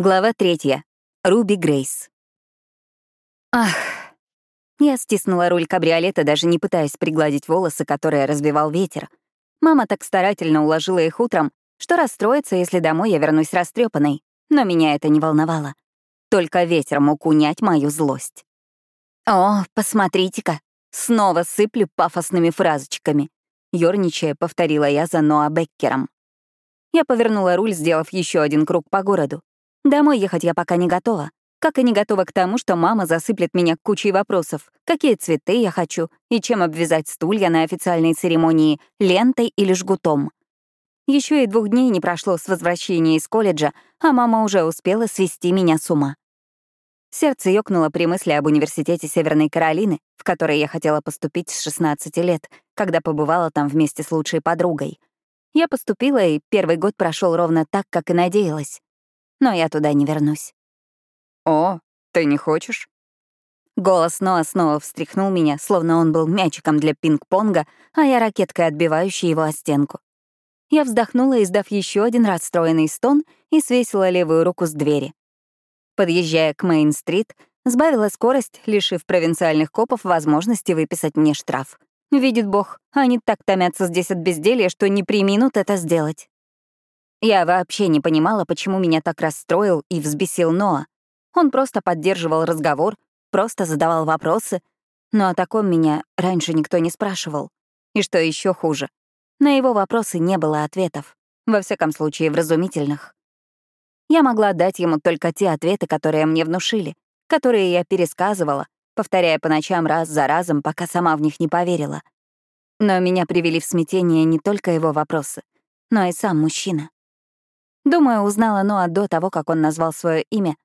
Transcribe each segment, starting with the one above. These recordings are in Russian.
Глава третья. Руби Грейс. Ах. Я стиснула руль кабриолета, даже не пытаясь пригладить волосы, которые развивал ветер. Мама так старательно уложила их утром, что расстроится, если домой я вернусь растрепанной. Но меня это не волновало. Только ветер мог унять мою злость. «О, посмотрите-ка, снова сыплю пафосными фразочками», — ёрничая повторила я за Ноа Беккером. Я повернула руль, сделав еще один круг по городу. Домой ехать я пока не готова. Как и не готова к тому, что мама засыплет меня кучей вопросов. Какие цветы я хочу и чем обвязать стулья на официальной церемонии, лентой или жгутом. Еще и двух дней не прошло с возвращения из колледжа, а мама уже успела свести меня с ума. Сердце ёкнуло при мысли об университете Северной Каролины, в который я хотела поступить с 16 лет, когда побывала там вместе с лучшей подругой. Я поступила, и первый год прошел ровно так, как и надеялась но я туда не вернусь. «О, ты не хочешь?» Голос Ноа снова встряхнул меня, словно он был мячиком для пинг-понга, а я ракеткой, отбивающей его о стенку. Я вздохнула, издав еще один расстроенный стон, и свесила левую руку с двери. Подъезжая к Мейн-стрит, сбавила скорость, лишив провинциальных копов возможности выписать мне штраф. Видит бог, они так томятся здесь от безделья, что не приминут это сделать. Я вообще не понимала, почему меня так расстроил и взбесил Ноа. Он просто поддерживал разговор, просто задавал вопросы, но о таком меня раньше никто не спрашивал. И что еще хуже, на его вопросы не было ответов, во всяком случае вразумительных. Я могла дать ему только те ответы, которые мне внушили, которые я пересказывала, повторяя по ночам раз за разом, пока сама в них не поверила. Но меня привели в смятение не только его вопросы, но и сам мужчина. Думаю, узнала Ноа до того, как он назвал свое имя.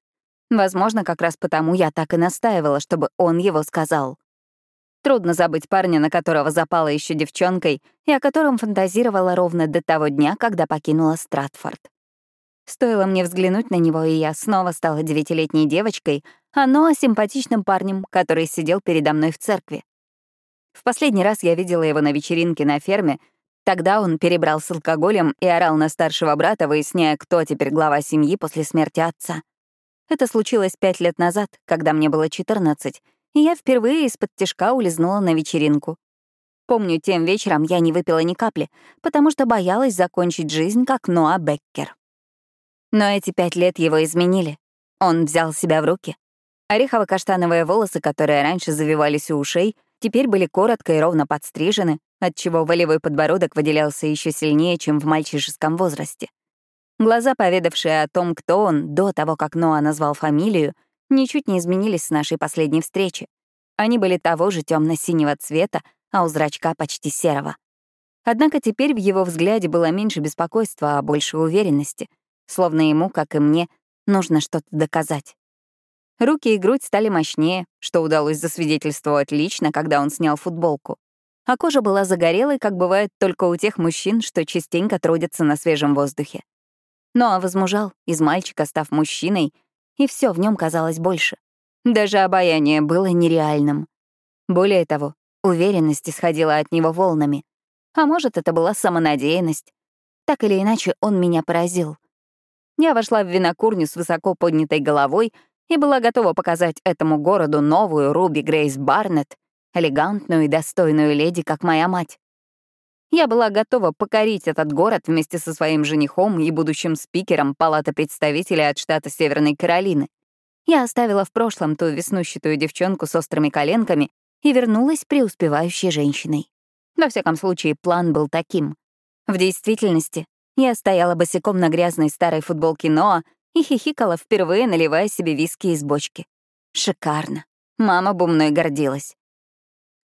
Возможно, как раз потому я так и настаивала, чтобы он его сказал. Трудно забыть парня, на которого запала еще девчонкой, и о котором фантазировала ровно до того дня, когда покинула Стратфорд. Стоило мне взглянуть на него, и я снова стала девятилетней девочкой, а Ноа — симпатичным парнем, который сидел передо мной в церкви. В последний раз я видела его на вечеринке на ферме — Тогда он перебрал с алкоголем и орал на старшего брата, выясняя, кто теперь глава семьи после смерти отца. Это случилось пять лет назад, когда мне было 14, и я впервые из-под тяжка улизнула на вечеринку. Помню, тем вечером я не выпила ни капли, потому что боялась закончить жизнь как Ноа Беккер. Но эти пять лет его изменили. Он взял себя в руки. Орехово-каштановые волосы, которые раньше завивались у ушей, теперь были коротко и ровно подстрижены, отчего волевой подбородок выделялся еще сильнее, чем в мальчишеском возрасте. Глаза, поведавшие о том, кто он, до того, как Ноа назвал фамилию, ничуть не изменились с нашей последней встречи. Они были того же темно синего цвета, а у зрачка почти серого. Однако теперь в его взгляде было меньше беспокойства, а больше уверенности, словно ему, как и мне, нужно что-то доказать. Руки и грудь стали мощнее, что удалось засвидетельствовать лично, когда он снял футболку а кожа была загорелой, как бывает только у тех мужчин, что частенько трудятся на свежем воздухе. Ну а возмужал, из мальчика став мужчиной, и все в нем казалось больше. Даже обаяние было нереальным. Более того, уверенность исходила от него волнами. А может, это была самонадеянность. Так или иначе, он меня поразил. Я вошла в винокурню с высоко поднятой головой и была готова показать этому городу новую Руби Грейс Барнетт, элегантную и достойную леди, как моя мать. Я была готова покорить этот город вместе со своим женихом и будущим спикером Палаты представителей от штата Северной Каролины. Я оставила в прошлом ту веснущатую девчонку с острыми коленками и вернулась преуспевающей женщиной. Во всяком случае, план был таким. В действительности, я стояла босиком на грязной старой футболке Ноа и хихикала, впервые наливая себе виски из бочки. Шикарно. Мама бы мной гордилась.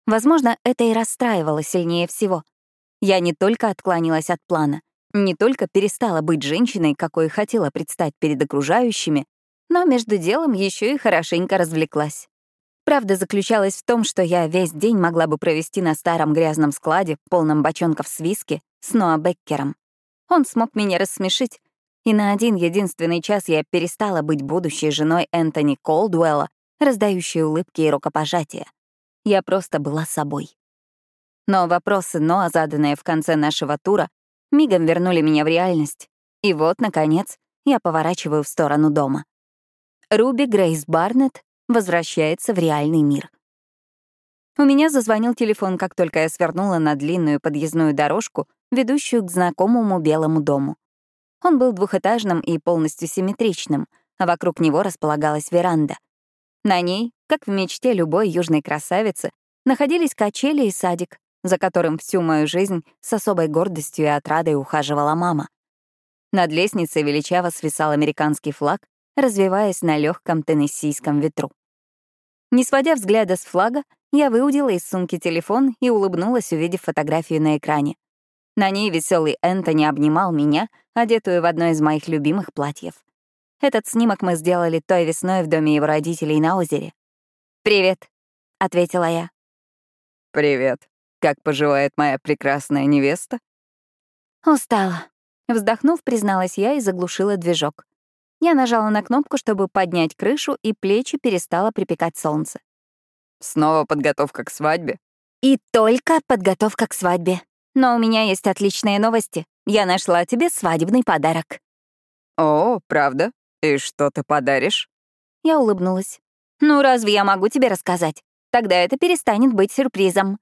Возможно, это и расстраивало сильнее всего. Я не только отклонилась от плана, не только перестала быть женщиной, какой хотела предстать перед окружающими, но между делом еще и хорошенько развлеклась. Правда заключалась в том, что я весь день могла бы провести на старом грязном складе, полном бочонков с виски, с Ноа Беккером. Он смог меня рассмешить, и на один единственный час я перестала быть будущей женой Энтони Колдуэлла, раздающей улыбки и рукопожатия. Я просто была собой. Но вопросы Ноа, заданные в конце нашего тура, мигом вернули меня в реальность. И вот, наконец, я поворачиваю в сторону дома. Руби Грейс Барнетт возвращается в реальный мир. У меня зазвонил телефон, как только я свернула на длинную подъездную дорожку, ведущую к знакомому белому дому. Он был двухэтажным и полностью симметричным, а вокруг него располагалась веранда. На ней, как в мечте любой южной красавицы, находились качели и садик, за которым всю мою жизнь с особой гордостью и отрадой ухаживала мама. Над лестницей величаво свисал американский флаг, развиваясь на легком теннессийском ветру. Не сводя взгляда с флага, я выудила из сумки телефон и улыбнулась, увидев фотографию на экране. На ней веселый Энтони обнимал меня, одетую в одно из моих любимых платьев. Этот снимок мы сделали той весной в доме его родителей на озере. «Привет», — ответила я. «Привет. Как поживает моя прекрасная невеста?» «Устала», — вздохнув, призналась я и заглушила движок. Я нажала на кнопку, чтобы поднять крышу, и плечи перестало припекать солнце. «Снова подготовка к свадьбе?» «И только подготовка к свадьбе. Но у меня есть отличные новости. Я нашла тебе свадебный подарок». «О, правда? И что ты подаришь?» Я улыбнулась. «Ну, разве я могу тебе рассказать? Тогда это перестанет быть сюрпризом».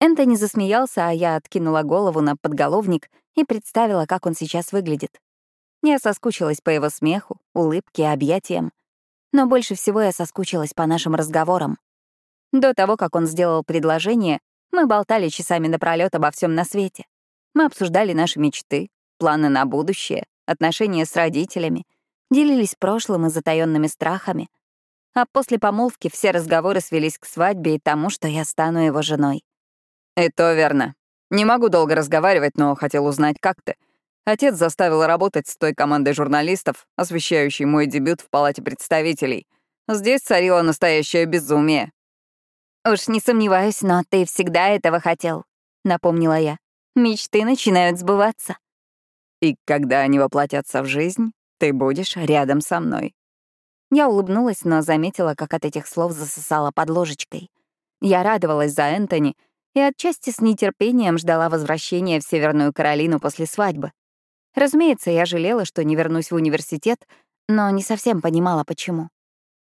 Энтони засмеялся, а я откинула голову на подголовник и представила, как он сейчас выглядит. Я соскучилась по его смеху, улыбке объятиям. Но больше всего я соскучилась по нашим разговорам. До того, как он сделал предложение, мы болтали часами напролёт обо всем на свете. Мы обсуждали наши мечты, планы на будущее, отношения с родителями, делились прошлым и затаёнными страхами. А после помолвки все разговоры свелись к свадьбе и тому, что я стану его женой. «И то верно. Не могу долго разговаривать, но хотел узнать, как ты. Отец заставил работать с той командой журналистов, освещающей мой дебют в Палате представителей. Здесь царило настоящее безумие. «Уж не сомневаюсь, но ты всегда этого хотел», — напомнила я. «Мечты начинают сбываться». «И когда они воплотятся в жизнь, ты будешь рядом со мной». Я улыбнулась, но заметила, как от этих слов засосала под ложечкой. Я радовалась за Энтони и отчасти с нетерпением ждала возвращения в Северную Каролину после свадьбы. Разумеется, я жалела, что не вернусь в университет, но не совсем понимала, почему.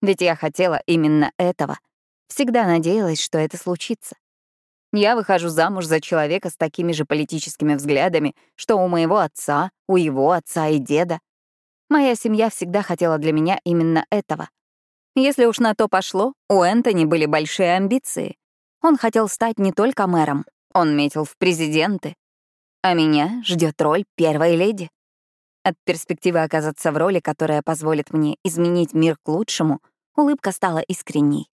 Ведь я хотела именно этого. Всегда надеялась, что это случится. Я выхожу замуж за человека с такими же политическими взглядами, что у моего отца, у его отца и деда. Моя семья всегда хотела для меня именно этого. Если уж на то пошло, у Энтони были большие амбиции. Он хотел стать не только мэром, он метил в президенты. А меня ждет роль первой леди. От перспективы оказаться в роли, которая позволит мне изменить мир к лучшему, улыбка стала искренней.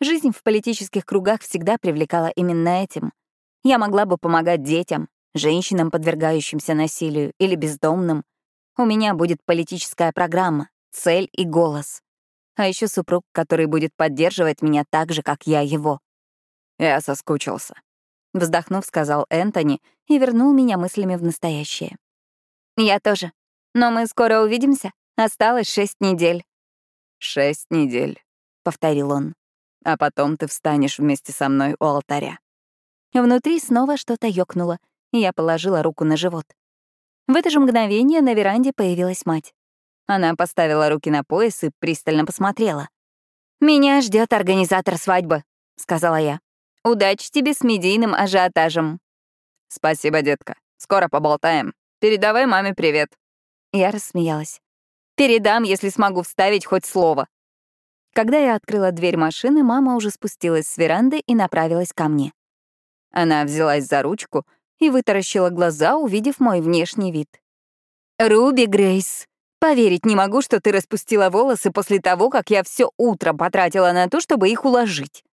Жизнь в политических кругах всегда привлекала именно этим. Я могла бы помогать детям, женщинам, подвергающимся насилию, или бездомным. У меня будет политическая программа, цель и голос. А еще супруг, который будет поддерживать меня так же, как я его. Я соскучился. Вздохнув, сказал Энтони и вернул меня мыслями в настоящее. «Я тоже. Но мы скоро увидимся. Осталось шесть недель». «Шесть недель», — повторил он. «А потом ты встанешь вместе со мной у алтаря». Внутри снова что-то ёкнуло, и я положила руку на живот. В это же мгновение на веранде появилась мать. Она поставила руки на пояс и пристально посмотрела. «Меня ждет организатор свадьбы», — сказала я. Удачи тебе с медийным ажиотажем. Спасибо, детка. Скоро поболтаем. Передавай маме привет. Я рассмеялась. Передам, если смогу вставить хоть слово. Когда я открыла дверь машины, мама уже спустилась с веранды и направилась ко мне. Она взялась за ручку и вытаращила глаза, увидев мой внешний вид. «Руби Грейс, поверить не могу, что ты распустила волосы после того, как я все утро потратила на то, чтобы их уложить.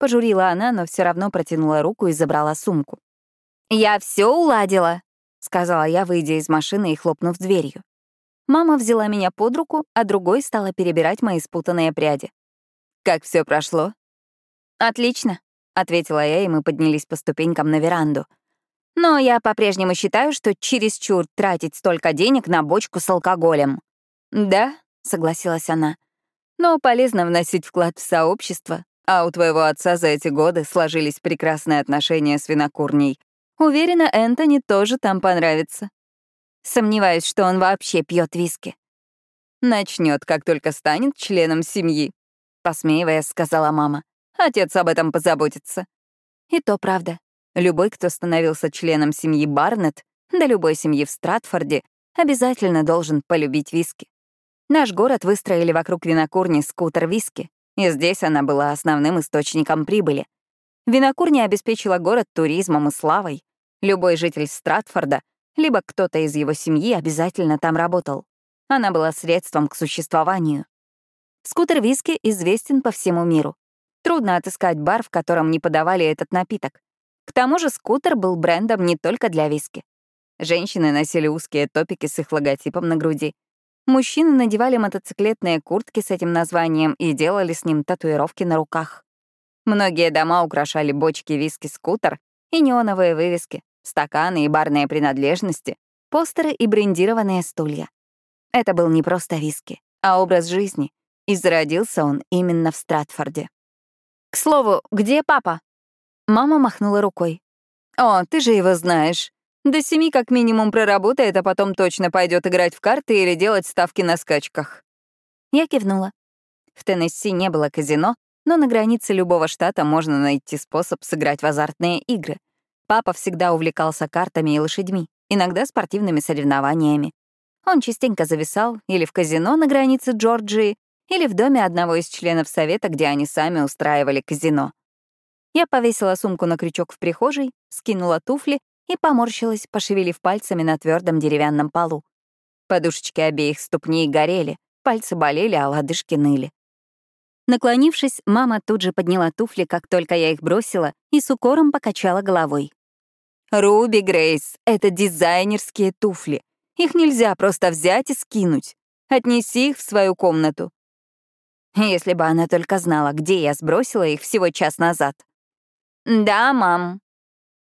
Пожурила она, но все равно протянула руку и забрала сумку. «Я все уладила», — сказала я, выйдя из машины и хлопнув дверью. Мама взяла меня под руку, а другой стала перебирать мои спутанные пряди. «Как все прошло?» «Отлично», — ответила я, и мы поднялись по ступенькам на веранду. «Но я по-прежнему считаю, что чересчур тратить столько денег на бочку с алкоголем». «Да», — согласилась она, — «но полезно вносить вклад в сообщество, а у твоего отца за эти годы сложились прекрасные отношения с винокурней. Уверена, Энтони тоже там понравится. Сомневаюсь, что он вообще пьет виски. Начнет, как только станет членом семьи, посмеиваясь, сказала мама. Отец об этом позаботится. И то правда. Любой, кто становился членом семьи Барнетт, да любой семьи в Стратфорде, обязательно должен полюбить виски. Наш город выстроили вокруг винокурни скутер виски, и здесь она была основным источником прибыли. Винокурня обеспечила город туризмом и славой. Любой житель Стратфорда, либо кто-то из его семьи обязательно там работал. Она была средством к существованию. Скутер виски известен по всему миру. Трудно отыскать бар, в котором не подавали этот напиток. К тому же скутер был брендом не только для виски. Женщины носили узкие топики с их логотипом на груди. Мужчины надевали мотоциклетные куртки с этим названием и делали с ним татуировки на руках. Многие дома украшали бочки виски-скутер и неоновые вывески, стаканы и барные принадлежности, постеры и брендированные стулья. Это был не просто виски, а образ жизни, и зародился он именно в Стратфорде. «К слову, где папа?» Мама махнула рукой. «О, ты же его знаешь. До семи как минимум проработает, а потом точно пойдет играть в карты или делать ставки на скачках». Я кивнула. В Теннесси не было казино, но на границе любого штата можно найти способ сыграть в азартные игры. Папа всегда увлекался картами и лошадьми, иногда спортивными соревнованиями. Он частенько зависал или в казино на границе Джорджии, или в доме одного из членов совета, где они сами устраивали казино. Я повесила сумку на крючок в прихожей, скинула туфли и поморщилась, пошевелив пальцами на твердом деревянном полу. Подушечки обеих ступней горели, пальцы болели, а лодыжки ныли. Наклонившись, мама тут же подняла туфли, как только я их бросила, и с укором покачала головой. «Руби, Грейс, это дизайнерские туфли. Их нельзя просто взять и скинуть. Отнеси их в свою комнату». Если бы она только знала, где я сбросила их всего час назад. «Да, мам».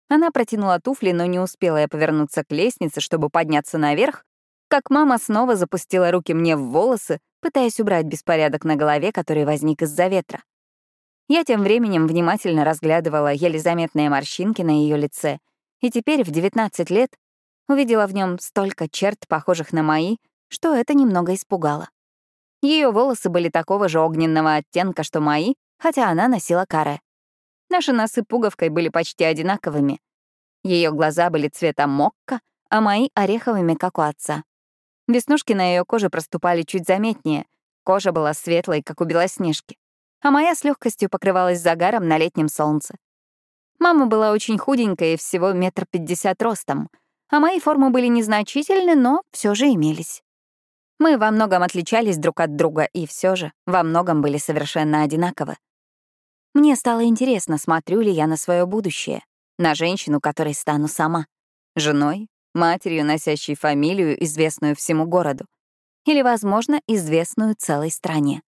Она протянула туфли, но не успела я повернуться к лестнице, чтобы подняться наверх, как мама снова запустила руки мне в волосы, пытаясь убрать беспорядок на голове, который возник из-за ветра. Я тем временем внимательно разглядывала еле заметные морщинки на ее лице, и теперь в 19 лет увидела в нем столько черт, похожих на мои, что это немного испугало. Ее волосы были такого же огненного оттенка, что мои, хотя она носила каре. Наши носы пуговкой были почти одинаковыми. Ее глаза были цвета мокка, а мои — ореховыми, как у отца. Веснушки на ее коже проступали чуть заметнее. Кожа была светлой, как у Белоснежки. А моя с легкостью покрывалась загаром на летнем солнце. Мама была очень худенькая и всего метр пятьдесят ростом, а мои формы были незначительны, но все же имелись. Мы во многом отличались друг от друга и все же во многом были совершенно одинаковы. Мне стало интересно, смотрю ли я на свое будущее, на женщину, которой стану сама, женой, матерью, носящей фамилию, известную всему городу, или, возможно, известную целой стране.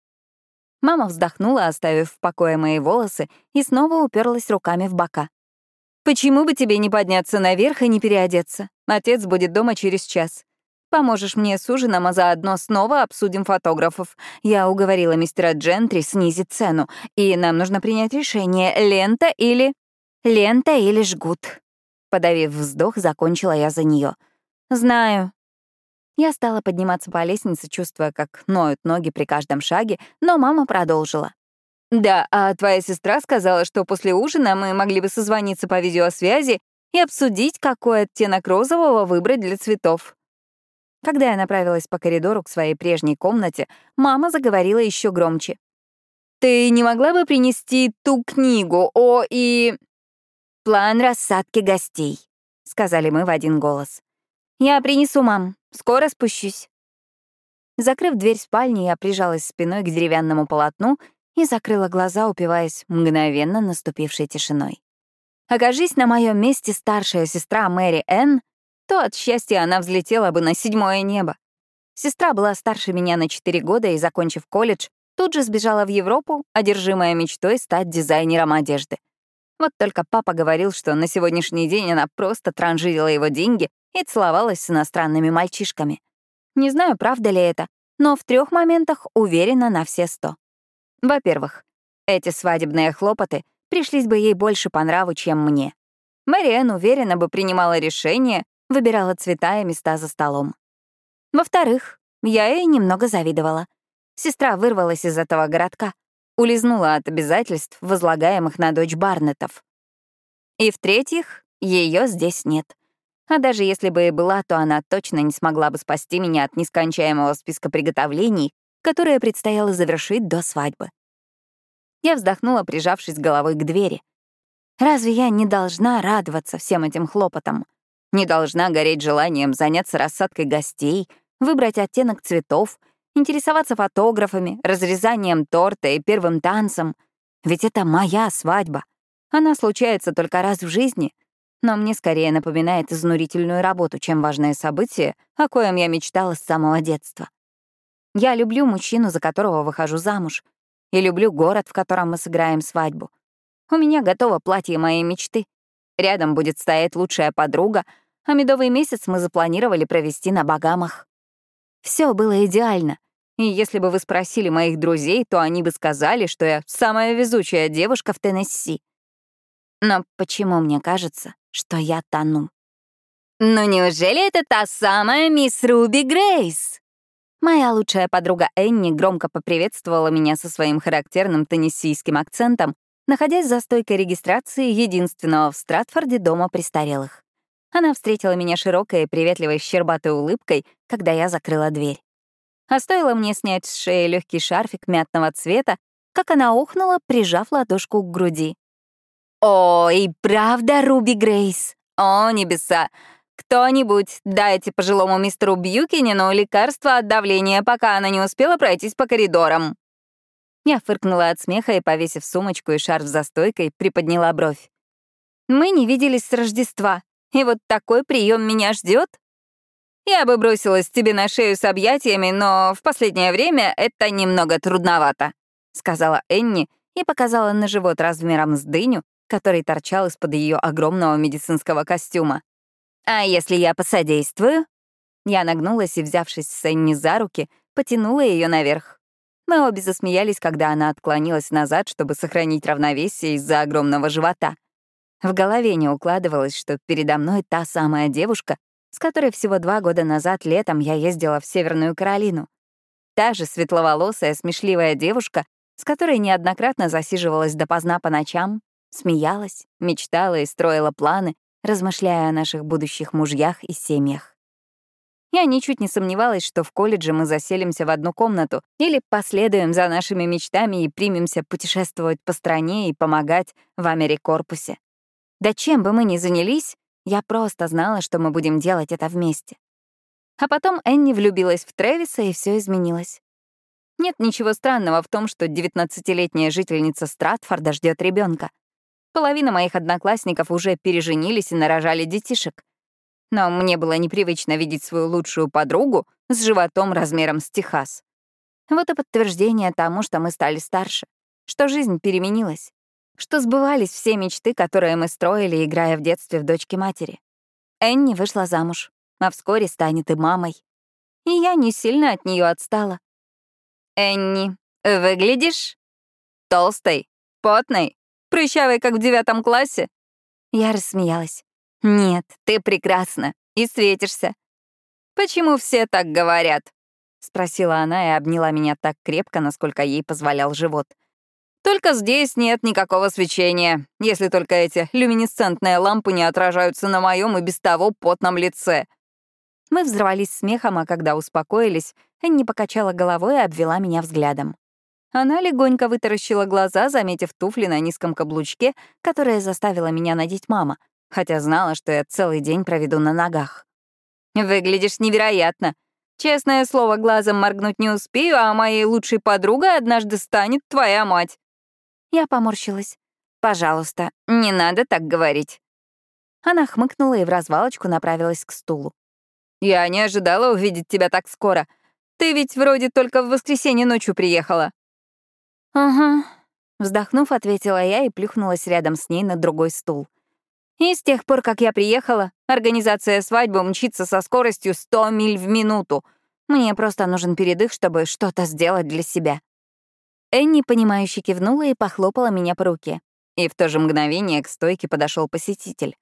Мама вздохнула, оставив в покое мои волосы, и снова уперлась руками в бока. «Почему бы тебе не подняться наверх и не переодеться? Отец будет дома через час. Поможешь мне с ужином, а заодно снова обсудим фотографов. Я уговорила мистера Джентри снизить цену, и нам нужно принять решение, лента или... Лента или жгут. Подавив вздох, закончила я за нее. «Знаю». Я стала подниматься по лестнице, чувствуя, как ноют ноги при каждом шаге, но мама продолжила. «Да, а твоя сестра сказала, что после ужина мы могли бы созвониться по видеосвязи и обсудить, какой оттенок розового выбрать для цветов». Когда я направилась по коридору к своей прежней комнате, мама заговорила еще громче. «Ты не могла бы принести ту книгу о и...» «План рассадки гостей», — сказали мы в один голос. «Я принесу, мам. Скоро спущусь». Закрыв дверь спальни, я прижалась спиной к деревянному полотну и закрыла глаза, упиваясь мгновенно наступившей тишиной. Окажись на моем месте старшая сестра Мэри Энн, то от счастья она взлетела бы на седьмое небо. Сестра была старше меня на четыре года и, закончив колледж, тут же сбежала в Европу, одержимая мечтой стать дизайнером одежды. Вот только папа говорил, что на сегодняшний день она просто транжирила его деньги и целовалась с иностранными мальчишками. Не знаю, правда ли это, но в трех моментах уверена на все сто. Во-первых, эти свадебные хлопоты пришлись бы ей больше по нраву, чем мне. Мэриэн уверенно бы принимала решение, выбирала цвета и места за столом. Во-вторых, я ей немного завидовала. Сестра вырвалась из этого городка, улизнула от обязательств, возлагаемых на дочь Барнетов. И в-третьих, ее здесь нет. А даже если бы и была, то она точно не смогла бы спасти меня от нескончаемого списка приготовлений, которые предстояло завершить до свадьбы. Я вздохнула, прижавшись головой к двери. Разве я не должна радоваться всем этим хлопотам? Не должна гореть желанием заняться рассадкой гостей, выбрать оттенок цветов, интересоваться фотографами, разрезанием торта и первым танцем. Ведь это моя свадьба. Она случается только раз в жизни, но мне скорее напоминает изнурительную работу, чем важное событие, о коем я мечтала с самого детства. Я люблю мужчину, за которого выхожу замуж, и люблю город, в котором мы сыграем свадьбу. У меня готово платье моей мечты. Рядом будет стоять лучшая подруга, а медовый месяц мы запланировали провести на Багамах. Все было идеально. И если бы вы спросили моих друзей, то они бы сказали, что я самая везучая девушка в Теннесси. Но почему мне кажется, что я тону? «Ну неужели это та самая мисс Руби Грейс?» Моя лучшая подруга Энни громко поприветствовала меня со своим характерным теннессийским акцентом, находясь за стойкой регистрации единственного в Стратфорде дома престарелых. Она встретила меня широкой и приветливой щербатой улыбкой, когда я закрыла дверь. А стоило мне снять с шеи легкий шарфик мятного цвета, как она охнула, прижав ладошку к груди. «О, и правда, Руби Грейс! О, небеса! Кто-нибудь, дайте пожилому мистеру Бьюкинину лекарство от давления, пока она не успела пройтись по коридорам». Я фыркнула от смеха и, повесив сумочку и шарф за стойкой, приподняла бровь. «Мы не виделись с Рождества, и вот такой прием меня ждет. Я бы бросилась тебе на шею с объятиями, но в последнее время это немного трудновато», — сказала Энни и показала на живот размером с дыню, который торчал из-под ее огромного медицинского костюма. «А если я посодействую?» Я нагнулась и, взявшись с Энни за руки, потянула ее наверх. Мы обе засмеялись, когда она отклонилась назад, чтобы сохранить равновесие из-за огромного живота. В голове не укладывалось, что передо мной та самая девушка, с которой всего два года назад летом я ездила в Северную Каролину. Та же светловолосая, смешливая девушка, с которой неоднократно засиживалась допоздна по ночам, смеялась, мечтала и строила планы, размышляя о наших будущих мужьях и семьях. Я ничуть не сомневалась, что в колледже мы заселимся в одну комнату или последуем за нашими мечтами и примемся путешествовать по стране и помогать в Америкорпусе. Да чем бы мы ни занялись, я просто знала, что мы будем делать это вместе. А потом Энни влюбилась в Трэвиса, и все изменилось. Нет ничего странного в том, что 19-летняя жительница Стратфорда ждет ребенка. Половина моих одноклассников уже переженились и нарожали детишек. Но мне было непривычно видеть свою лучшую подругу с животом размером с Техас. Вот и подтверждение тому, что мы стали старше, что жизнь переменилась, что сбывались все мечты, которые мы строили, играя в детстве в дочке матери. Энни вышла замуж, а вскоре станет и мамой. И я не сильно от нее отстала. «Энни, выглядишь толстой, потной, Прыщавый, как в девятом классе?» Я рассмеялась. «Нет, ты прекрасна и светишься». «Почему все так говорят?» — спросила она и обняла меня так крепко, насколько ей позволял живот. «Только здесь нет никакого свечения, если только эти люминесцентные лампы не отражаются на моем и без того потном лице». Мы взорвались смехом, а когда успокоились, Энни покачала головой и обвела меня взглядом. Она легонько вытаращила глаза, заметив туфли на низком каблучке, которая заставила меня надеть мама, хотя знала, что я целый день проведу на ногах. «Выглядишь невероятно. Честное слово, глазом моргнуть не успею, а моей лучшей подругой однажды станет твоя мать». Я поморщилась. «Пожалуйста, не надо так говорить». Она хмыкнула и в развалочку направилась к стулу. «Я не ожидала увидеть тебя так скоро. Ты ведь вроде только в воскресенье ночью приехала». «Ага», — вздохнув, ответила я и плюхнулась рядом с ней на другой стул. «И с тех пор, как я приехала, организация свадьбы мчится со скоростью 100 миль в минуту. Мне просто нужен передых, чтобы что-то сделать для себя». Энни, понимающе кивнула и похлопала меня по руке. И в то же мгновение к стойке подошел посетитель.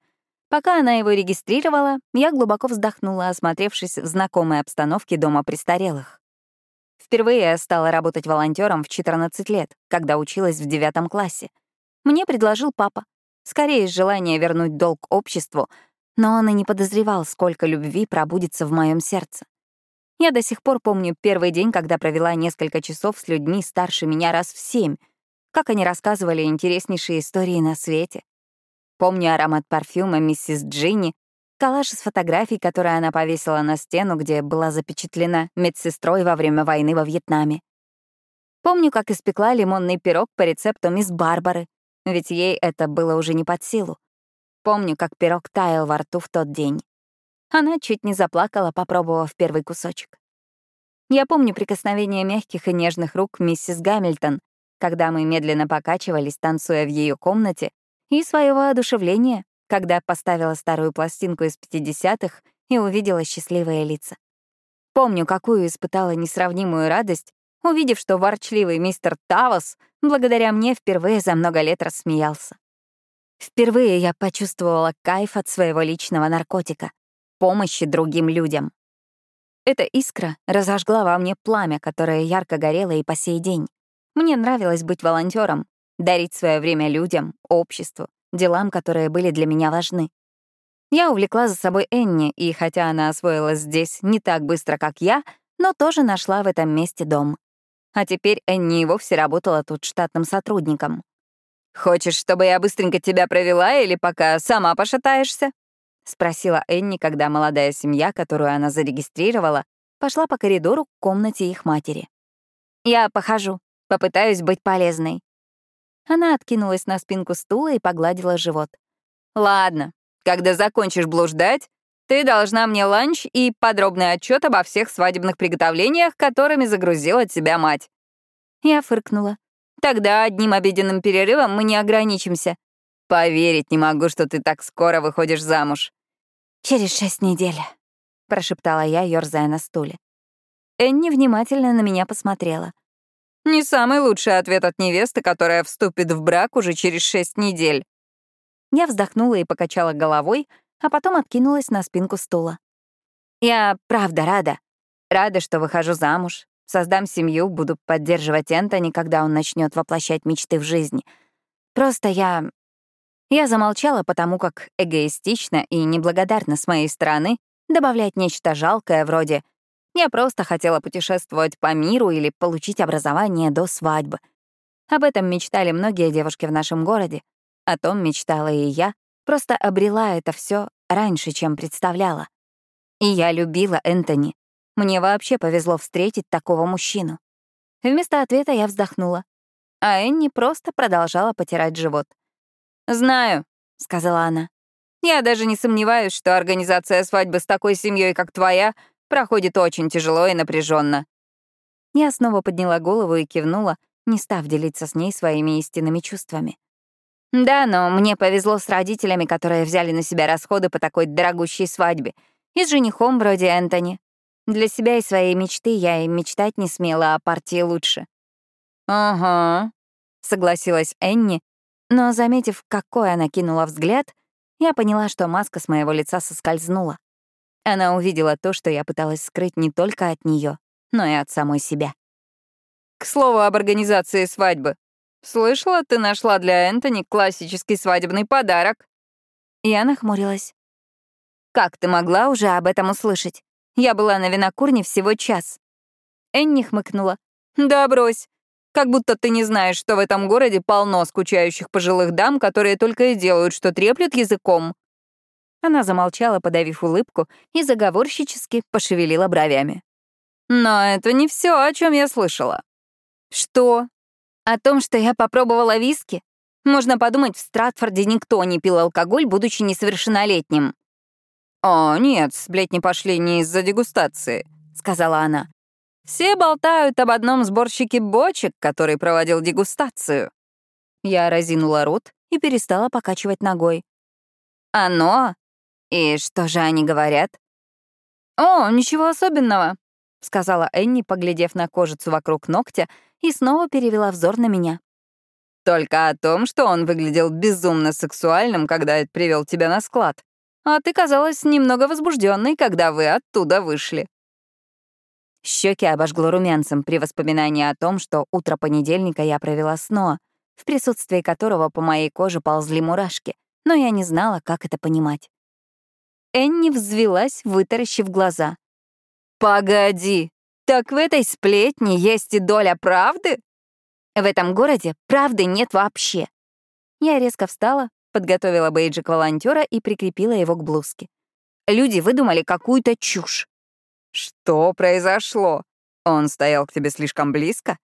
Пока она его регистрировала, я глубоко вздохнула, осмотревшись в знакомой обстановке дома престарелых. Впервые я стала работать волонтером в 14 лет, когда училась в девятом классе. Мне предложил папа. Скорее, из желания вернуть долг обществу, но он и не подозревал, сколько любви пробудется в моем сердце. Я до сих пор помню первый день, когда провела несколько часов с людьми старше меня раз в семь, как они рассказывали интереснейшие истории на свете. Помню аромат парфюма миссис Джинни, коллаж из фотографий, которые она повесила на стену, где была запечатлена медсестрой во время войны во Вьетнаме. Помню, как испекла лимонный пирог по рецепту мисс Барбары, ведь ей это было уже не под силу. Помню, как пирог таял во рту в тот день. Она чуть не заплакала, попробовав первый кусочек. Я помню прикосновение мягких и нежных рук миссис Гамильтон, когда мы медленно покачивались, танцуя в ее комнате, и свое воодушевление, когда поставила старую пластинку из 50-х и увидела счастливые лица. Помню, какую испытала несравнимую радость, увидев, что ворчливый мистер Тавос благодаря мне впервые за много лет рассмеялся. Впервые я почувствовала кайф от своего личного наркотика — помощи другим людям. Эта искра разожгла во мне пламя, которое ярко горело и по сей день. Мне нравилось быть волонтером, дарить свое время людям, обществу, делам, которые были для меня важны. Я увлекла за собой Энни, и хотя она освоилась здесь не так быстро, как я, но тоже нашла в этом месте дом. А теперь Энни и вовсе работала тут штатным сотрудником. «Хочешь, чтобы я быстренько тебя провела или пока сама пошатаешься?» — спросила Энни, когда молодая семья, которую она зарегистрировала, пошла по коридору к комнате их матери. «Я похожу, попытаюсь быть полезной», она откинулась на спинку стула и погладила живот. «Ладно, когда закончишь блуждать, ты должна мне ланч и подробный отчет обо всех свадебных приготовлениях, которыми загрузила тебя мать». Я фыркнула. «Тогда одним обеденным перерывом мы не ограничимся. Поверить не могу, что ты так скоро выходишь замуж». «Через шесть недель», — прошептала я, ёрзая на стуле. Энни внимательно на меня посмотрела. Не самый лучший ответ от невесты, которая вступит в брак уже через шесть недель. Я вздохнула и покачала головой, а потом откинулась на спинку стула. Я правда рада. Рада, что выхожу замуж, создам семью, буду поддерживать Энтони, когда он начнет воплощать мечты в жизнь. Просто я... Я замолчала, потому как эгоистично и неблагодарно с моей стороны добавлять нечто жалкое вроде я просто хотела путешествовать по миру или получить образование до свадьбы. Об этом мечтали многие девушки в нашем городе. О том мечтала и я, просто обрела это все раньше, чем представляла. И я любила Энтони. Мне вообще повезло встретить такого мужчину. Вместо ответа я вздохнула. А Энни просто продолжала потирать живот. «Знаю», — сказала она. «Я даже не сомневаюсь, что организация свадьбы с такой семьей, как твоя, проходит очень тяжело и напряженно. Я снова подняла голову и кивнула, не став делиться с ней своими истинными чувствами. Да, но мне повезло с родителями, которые взяли на себя расходы по такой дорогущей свадьбе, и с женихом вроде Энтони. Для себя и своей мечты я и мечтать не смела о партии лучше. «Ага», — согласилась Энни, но, заметив, какой она кинула взгляд, я поняла, что маска с моего лица соскользнула. Она увидела то, что я пыталась скрыть не только от нее, но и от самой себя. «К слову об организации свадьбы. Слышала, ты нашла для Энтони классический свадебный подарок?» Я нахмурилась. «Как ты могла уже об этом услышать? Я была на винокурне всего час». Энни хмыкнула. «Да брось. Как будто ты не знаешь, что в этом городе полно скучающих пожилых дам, которые только и делают, что треплют языком. Она замолчала, подавив улыбку, и заговорщически пошевелила бровями. «Но это не все, о чем я слышала». «Что? О том, что я попробовала виски? Можно подумать, в Стратфорде никто не пил алкоголь, будучи несовершеннолетним». «О, нет, сплетни пошли не из-за дегустации», — сказала она. «Все болтают об одном сборщике бочек, который проводил дегустацию». Я разинула рот и перестала покачивать ногой. «Оно «И что же они говорят?» «О, ничего особенного», — сказала Энни, поглядев на кожицу вокруг ногтя, и снова перевела взор на меня. «Только о том, что он выглядел безумно сексуальным, когда привел тебя на склад. А ты казалась немного возбужденной, когда вы оттуда вышли». Щеки обожгло румянцем при воспоминании о том, что утро понедельника я провела снова, в присутствии которого по моей коже ползли мурашки, но я не знала, как это понимать. Энни взвелась, вытаращив глаза. «Погоди, так в этой сплетне есть и доля правды?» В этом городе правды нет вообще. Я резко встала, подготовила бейджик волонтера и прикрепила его к блузке. Люди выдумали какую-то чушь. «Что произошло? Он стоял к тебе слишком близко?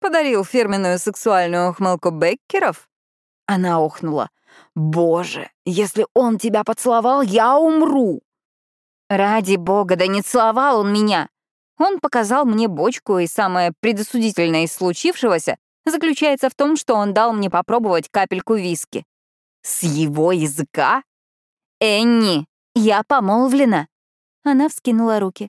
Подарил фирменную сексуальную ухмылку Беккеров?» Она охнула. «Боже, если он тебя поцеловал, я умру!» «Ради бога, да не целовал он меня!» Он показал мне бочку, и самое предосудительное из случившегося заключается в том, что он дал мне попробовать капельку виски. С его языка? «Энни, я помолвлена!» Она вскинула руки.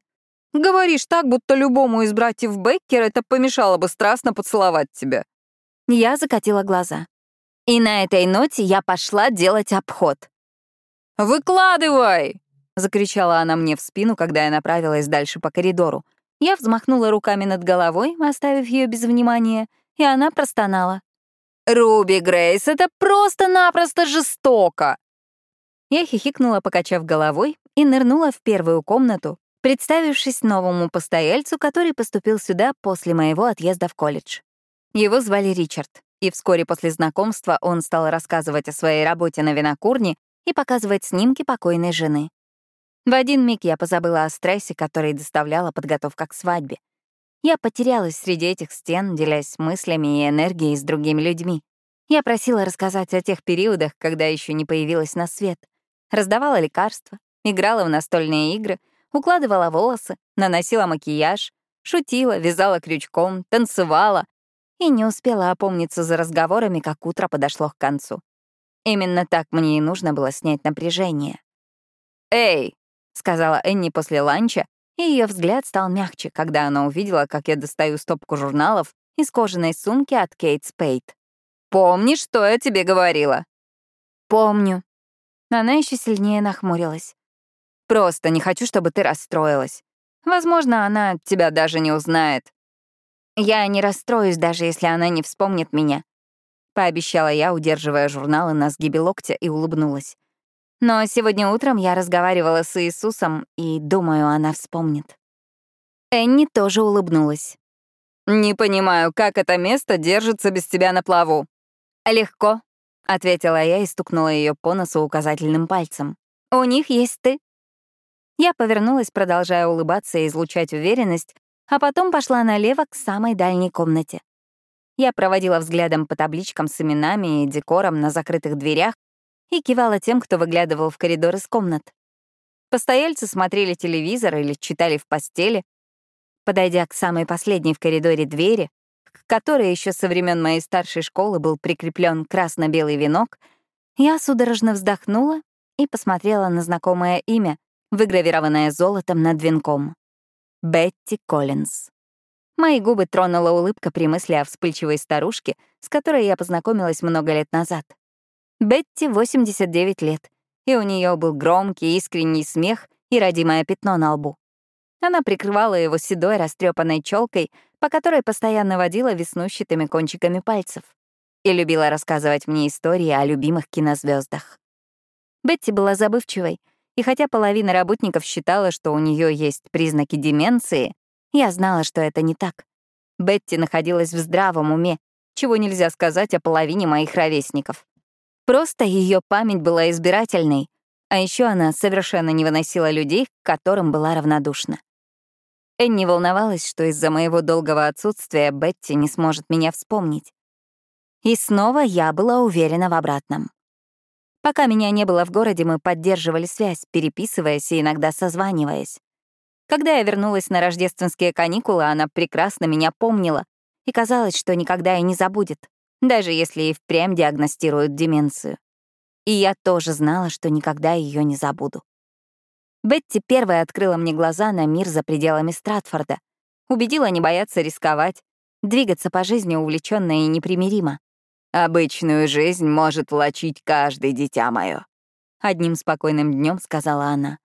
Говоришь так, будто любому из братьев Беккер это помешало бы страстно поцеловать тебя. Я закатила глаза. И на этой ноте я пошла делать обход. «Выкладывай!» — закричала она мне в спину, когда я направилась дальше по коридору. Я взмахнула руками над головой, оставив ее без внимания, и она простонала. «Руби Грейс, это просто-напросто жестоко!» Я хихикнула, покачав головой, и нырнула в первую комнату, представившись новому постояльцу, который поступил сюда после моего отъезда в колледж. Его звали Ричард, и вскоре после знакомства он стал рассказывать о своей работе на винокурне и показывать снимки покойной жены. В один миг я позабыла о стрессе, который доставляла подготовка к свадьбе. Я потерялась среди этих стен, делясь мыслями и энергией с другими людьми. Я просила рассказать о тех периодах, когда еще не появилась на свет. Раздавала лекарства, играла в настольные игры — укладывала волосы, наносила макияж, шутила, вязала крючком, танцевала и не успела опомниться за разговорами, как утро подошло к концу. Именно так мне и нужно было снять напряжение. «Эй!» — сказала Энни после ланча, и ее взгляд стал мягче, когда она увидела, как я достаю стопку журналов из кожаной сумки от Кейт Спейд. «Помнишь, что я тебе говорила?» «Помню». Она еще сильнее нахмурилась. Просто не хочу, чтобы ты расстроилась. Возможно, она тебя даже не узнает. Я не расстроюсь, даже если она не вспомнит меня. Пообещала я, удерживая журналы на сгибе локтя, и улыбнулась. Но сегодня утром я разговаривала с Иисусом, и, думаю, она вспомнит. Энни тоже улыбнулась. «Не понимаю, как это место держится без тебя на плаву?» «Легко», — ответила я и стукнула ее по носу указательным пальцем. «У них есть ты». Я повернулась, продолжая улыбаться и излучать уверенность, а потом пошла налево к самой дальней комнате. Я проводила взглядом по табличкам с именами и декором на закрытых дверях и кивала тем, кто выглядывал в коридор из комнат. Постояльцы смотрели телевизор или читали в постели. Подойдя к самой последней в коридоре двери, к которой еще со времен моей старшей школы был прикреплен красно-белый венок, я судорожно вздохнула и посмотрела на знакомое имя, выгравированная золотом над венком. Бетти Коллинз. Мои губы тронула улыбка при мысли о вспыльчивой старушке, с которой я познакомилась много лет назад. Бетти 89 лет, и у нее был громкий, искренний смех и родимое пятно на лбу. Она прикрывала его седой, растрепанной челкой, по которой постоянно водила веснущатыми кончиками пальцев, и любила рассказывать мне истории о любимых кинозвездах. Бетти была забывчивой, и хотя половина работников считала, что у нее есть признаки деменции, я знала, что это не так. Бетти находилась в здравом уме, чего нельзя сказать о половине моих ровесников. Просто ее память была избирательной, а еще она совершенно не выносила людей, к которым была равнодушна. Энни волновалась, что из-за моего долгого отсутствия Бетти не сможет меня вспомнить. И снова я была уверена в обратном. Пока меня не было в городе, мы поддерживали связь, переписываясь и иногда созваниваясь. Когда я вернулась на рождественские каникулы, она прекрасно меня помнила и казалось, что никогда и не забудет, даже если и впрямь диагностируют деменцию. И я тоже знала, что никогда ее не забуду. Бетти первая открыла мне глаза на мир за пределами Стратфорда, убедила не бояться рисковать, двигаться по жизни увлеченно и непримиримо. Обычную жизнь может влачить каждый дитя мое. — одним спокойным днем сказала она.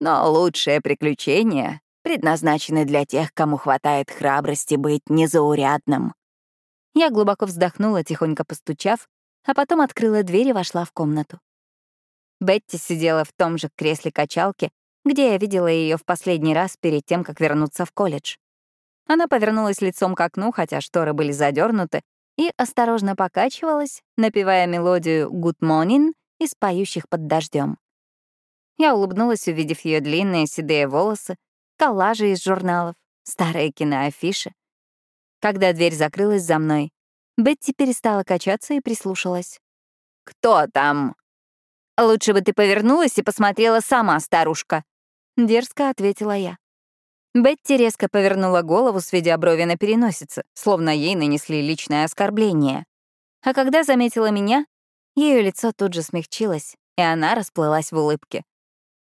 «Но лучшие приключения предназначены для тех, кому хватает храбрости быть незаурядным». Я глубоко вздохнула, тихонько постучав, а потом открыла дверь и вошла в комнату. Бетти сидела в том же кресле качалки, где я видела ее в последний раз перед тем, как вернуться в колледж. Она повернулась лицом к окну, хотя шторы были задернуты, и осторожно покачивалась, напевая мелодию «Good Morning» из поющих под дождем. Я улыбнулась, увидев ее длинные седые волосы, коллажи из журналов, старые киноафиши. Когда дверь закрылась за мной, Бетти перестала качаться и прислушалась. «Кто там?» «Лучше бы ты повернулась и посмотрела сама, старушка», — дерзко ответила я. Бетти резко повернула голову, сведя брови на переносице, словно ей нанесли личное оскорбление. А когда заметила меня, ее лицо тут же смягчилось, и она расплылась в улыбке.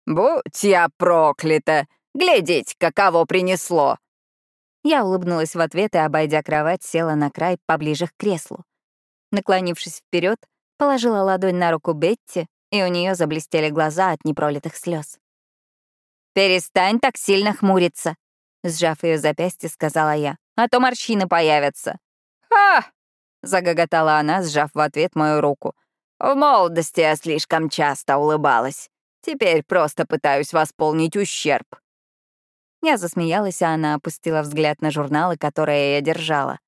«Будь я проклята! Глядеть, каково принесло!» Я улыбнулась в ответ и, обойдя кровать, села на край поближе к креслу. Наклонившись вперед, положила ладонь на руку Бетти, и у нее заблестели глаза от непролитых слез. «Перестань так сильно хмуриться», — сжав ее запястье, сказала я, «а то морщины появятся». «Ха!» — загоготала она, сжав в ответ мою руку. «В молодости я слишком часто улыбалась. Теперь просто пытаюсь восполнить ущерб». Я засмеялась, а она опустила взгляд на журналы, которые я держала.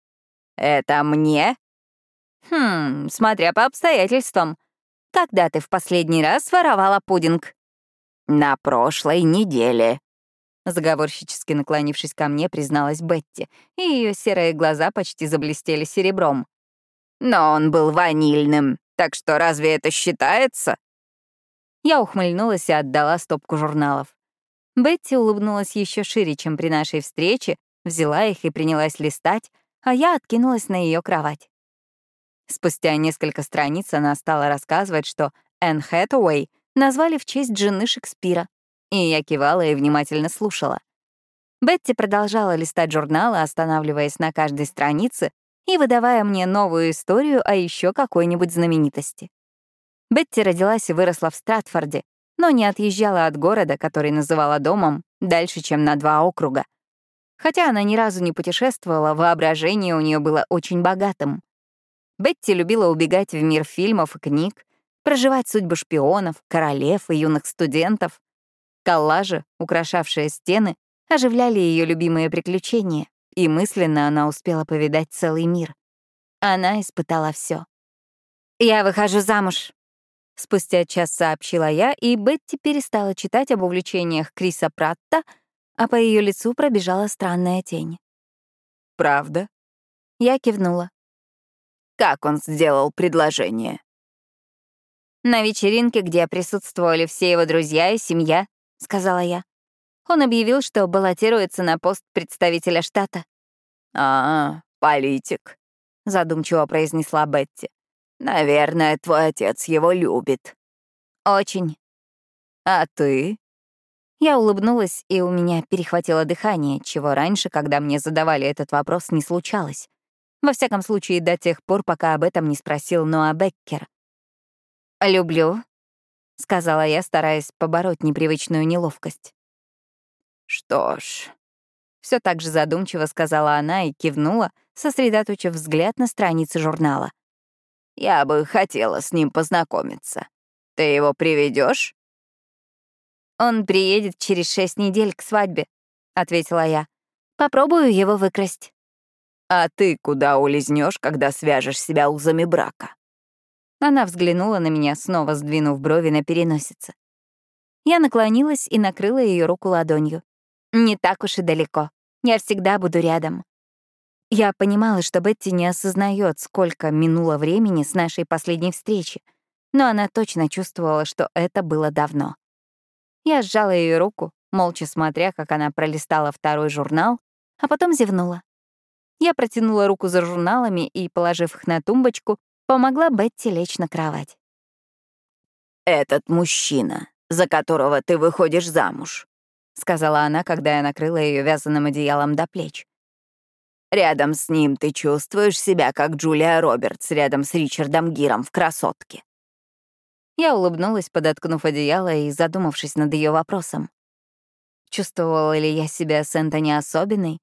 «Это мне?» «Хм, смотря по обстоятельствам. Когда ты в последний раз воровала пудинг?» «На прошлой неделе», — заговорщически наклонившись ко мне, призналась Бетти, и ее серые глаза почти заблестели серебром. «Но он был ванильным, так что разве это считается?» Я ухмыльнулась и отдала стопку журналов. Бетти улыбнулась еще шире, чем при нашей встрече, взяла их и принялась листать, а я откинулась на ее кровать. Спустя несколько страниц она стала рассказывать, что Энн Хэтэуэй назвали в честь жены Шекспира, и я кивала и внимательно слушала. Бетти продолжала листать журналы, останавливаясь на каждой странице и выдавая мне новую историю о еще какой-нибудь знаменитости. Бетти родилась и выросла в Стратфорде, но не отъезжала от города, который называла домом, дальше, чем на два округа. Хотя она ни разу не путешествовала, воображение у нее было очень богатым. Бетти любила убегать в мир фильмов и книг, проживать судьбы шпионов, королев и юных студентов. Коллажи, украшавшие стены, оживляли ее любимые приключения, и мысленно она успела повидать целый мир. Она испытала все. «Я выхожу замуж», — спустя час сообщила я, и Бетти перестала читать об увлечениях Криса Пратта, а по ее лицу пробежала странная тень. «Правда?» Я кивнула. «Как он сделал предложение?» «На вечеринке, где присутствовали все его друзья и семья», — сказала я. Он объявил, что баллотируется на пост представителя штата. «А, политик», — задумчиво произнесла Бетти. «Наверное, твой отец его любит». «Очень». «А ты?» Я улыбнулась, и у меня перехватило дыхание, чего раньше, когда мне задавали этот вопрос, не случалось. Во всяком случае, до тех пор, пока об этом не спросил Ноа Беккер. «Люблю», — сказала я, стараясь побороть непривычную неловкость. «Что ж...» Все так же задумчиво сказала она и кивнула, сосредоточив взгляд на странице журнала. «Я бы хотела с ним познакомиться. Ты его приведешь? «Он приедет через шесть недель к свадьбе», — ответила я. «Попробую его выкрасть». «А ты куда улизнешь, когда свяжешь себя узами брака?» Она взглянула на меня, снова сдвинув брови на переносице. Я наклонилась и накрыла ее руку ладонью. «Не так уж и далеко. Я всегда буду рядом». Я понимала, что Бетти не осознает, сколько минуло времени с нашей последней встречи, но она точно чувствовала, что это было давно. Я сжала ее руку, молча смотря, как она пролистала второй журнал, а потом зевнула. Я протянула руку за журналами и, положив их на тумбочку, помогла Бетти лечь на кровать. «Этот мужчина, за которого ты выходишь замуж», — сказала она, когда я накрыла ее вязаным одеялом до плеч. «Рядом с ним ты чувствуешь себя, как Джулия Робертс рядом с Ричардом Гиром в «Красотке». Я улыбнулась, подоткнув одеяло и задумавшись над ее вопросом. Чувствовала ли я себя с Энтони особенной,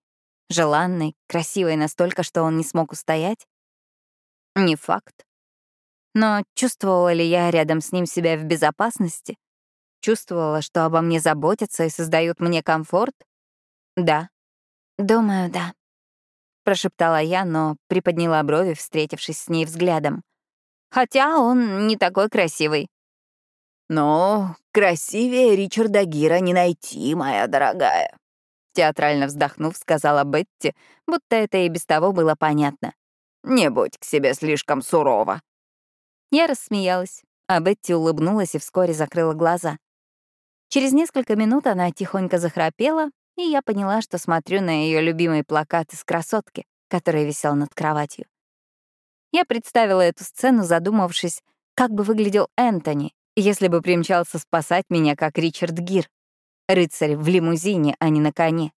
желанной, красивой настолько, что он не смог устоять? Не факт. Но чувствовала ли я рядом с ним себя в безопасности? Чувствовала, что обо мне заботятся и создают мне комфорт? Да. Думаю, да. Прошептала я, но приподняла брови, встретившись с ней взглядом. Хотя он не такой красивый. «Но красивее Ричарда Гира не найти, моя дорогая», театрально вздохнув, сказала Бетти, будто это и без того было понятно. «Не будь к себе слишком сурова». Я рассмеялась, а Бетти улыбнулась и вскоре закрыла глаза. Через несколько минут она тихонько захрапела, и я поняла, что смотрю на ее любимый плакат из красотки, который висел над кроватью. Я представила эту сцену, задумавшись, как бы выглядел Энтони, если бы примчался спасать меня, как Ричард Гир, рыцарь в лимузине, а не на коне.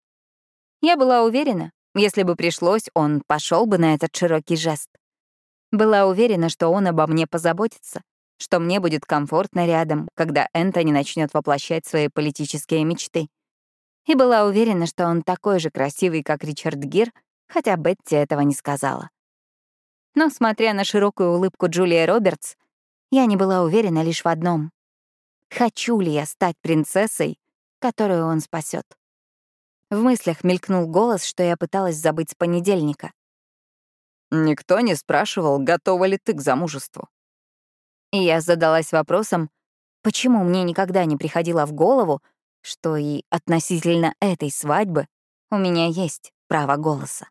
Я была уверена, если бы пришлось, он пошел бы на этот широкий жест. Была уверена, что он обо мне позаботится, что мне будет комфортно рядом, когда Энтони начнет воплощать свои политические мечты. И была уверена, что он такой же красивый, как Ричард Гир, хотя Бетти этого не сказала. Но, смотря на широкую улыбку Джулии Робертс, я не была уверена лишь в одном. Хочу ли я стать принцессой, которую он спасет? В мыслях мелькнул голос, что я пыталась забыть с понедельника. «Никто не спрашивал, готова ли ты к замужеству». И я задалась вопросом, почему мне никогда не приходило в голову, что и относительно этой свадьбы у меня есть право голоса.